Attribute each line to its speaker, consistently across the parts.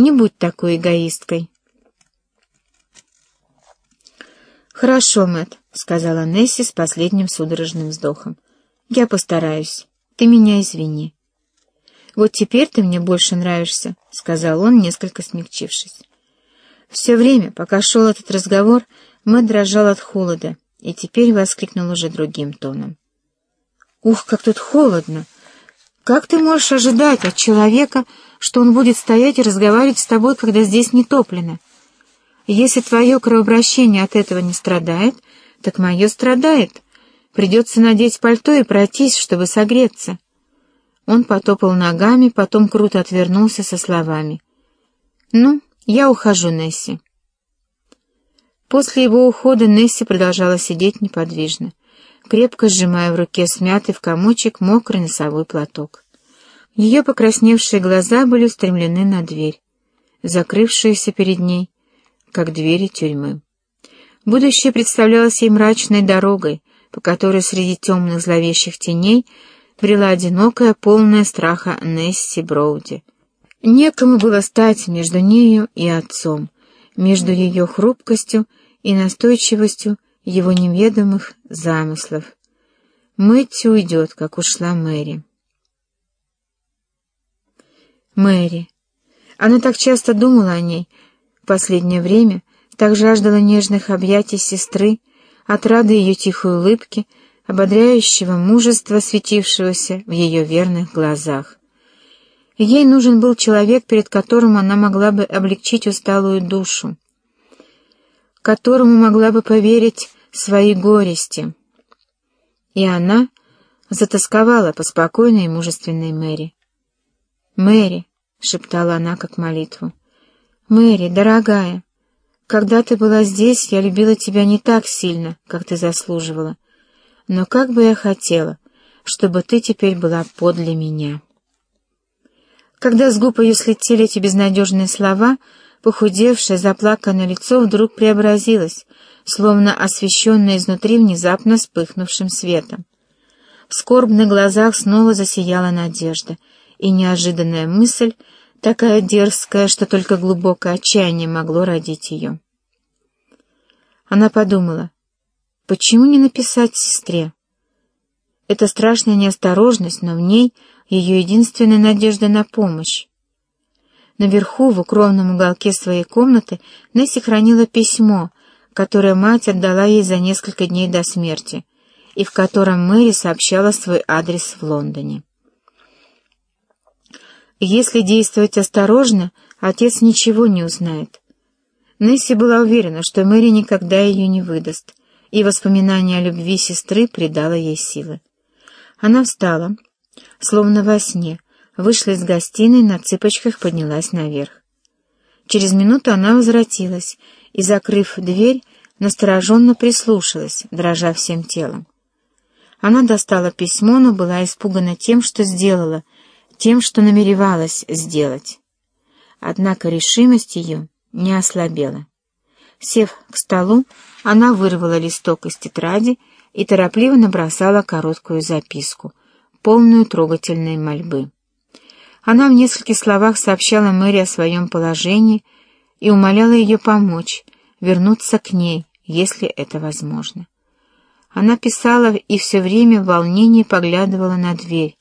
Speaker 1: Не будь такой эгоисткой. «Хорошо, Мэтт», — сказала Несси с последним судорожным вздохом. «Я постараюсь. Ты меня извини». «Вот теперь ты мне больше нравишься», — сказал он, несколько смягчившись. Все время, пока шел этот разговор, Мэтт дрожал от холода и теперь воскликнул уже другим тоном. «Ух, как тут холодно! Как ты можешь ожидать от человека, что он будет стоять и разговаривать с тобой, когда здесь не топлено? Если твое кровообращение от этого не страдает, так мое страдает. Придется надеть пальто и пройтись, чтобы согреться». Он потопал ногами, потом круто отвернулся со словами. «Ну, я ухожу, Несси». После его ухода Несси продолжала сидеть неподвижно, крепко сжимая в руке смятый в комочек мокрый носовой платок. Ее покрасневшие глаза были устремлены на дверь, закрывшуюся перед ней, как двери тюрьмы. Будущее представлялось ей мрачной дорогой, по которой среди темных зловещих теней брела одинокая, полная страха Несси Броуди. Некому было стать между нею и отцом, между ее хрупкостью и настойчивостью его неведомых замыслов. Мэтти уйдет, как ушла Мэри. Мэри. Она так часто думала о ней в последнее время, так жаждала нежных объятий сестры, отрады ее тихой улыбки, ободряющего мужества, светившегося в ее верных глазах. Ей нужен был человек, перед которым она могла бы облегчить усталую душу, которому могла бы поверить свои горести. И она затасковала по спокойной и мужественной Мэри. «Мэри», — шептала она как молитву, — «Мэри, дорогая, когда ты была здесь, я любила тебя не так сильно, как ты заслуживала, но как бы я хотела, чтобы ты теперь была подле меня». Когда с губ ее слетели эти безнадежные слова, похудевшее, заплаканное лицо вдруг преобразилось, словно освещенное изнутри внезапно вспыхнувшим светом. В скорбных глазах снова засияла надежда, и неожиданная мысль, такая дерзкая, что только глубокое отчаяние могло родить ее. Она подумала, почему не написать сестре? Это страшная неосторожность, но в ней ее единственная надежда на помощь. Наверху, в укромном уголке своей комнаты, Несси хранила письмо, которое мать отдала ей за несколько дней до смерти, и в котором Мэри сообщала свой адрес в Лондоне. Если действовать осторожно, отец ничего не узнает. Несси была уверена, что Мэри никогда ее не выдаст, и воспоминание о любви сестры придало ей силы. Она встала, словно во сне, вышла из гостиной, на цыпочках поднялась наверх. Через минуту она возвратилась и, закрыв дверь, настороженно прислушалась, дрожа всем телом. Она достала письмо, но была испугана тем, что сделала, тем, что намеревалась сделать. Однако решимость ее не ослабела. Сев к столу, она вырвала листок из тетради и торопливо набросала короткую записку, полную трогательной мольбы. Она в нескольких словах сообщала Мэри о своем положении и умоляла ее помочь, вернуться к ней, если это возможно. Она писала и все время в волнении поглядывала на дверь,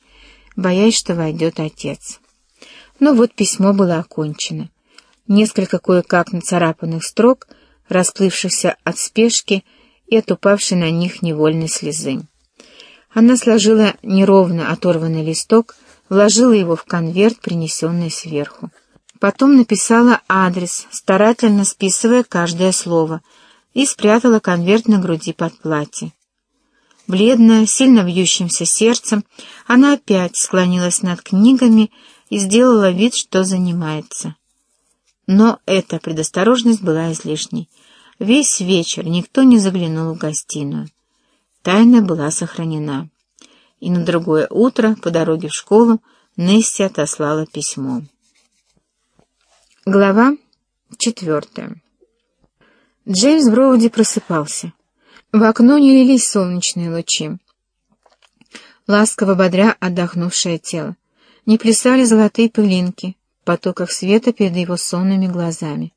Speaker 1: боясь, что войдет отец. Но вот письмо было окончено. Несколько кое-как нацарапанных строк, расплывшихся от спешки и от упавшей на них невольной слезы. Она сложила неровно оторванный листок, вложила его в конверт, принесенный сверху. Потом написала адрес, старательно списывая каждое слово, и спрятала конверт на груди под платье. Бледная, сильно вьющимся сердцем, она опять склонилась над книгами и сделала вид, что занимается. Но эта предосторожность была излишней. Весь вечер никто не заглянул в гостиную. Тайна была сохранена. И на другое утро, по дороге в школу, Несси отослала письмо. Глава четвертая. Джеймс Броуди просыпался. В окно не лились солнечные лучи. Ласково бодря отдохнувшее тело. Не плясали золотые пылинки, потоках света перед его сонными глазами.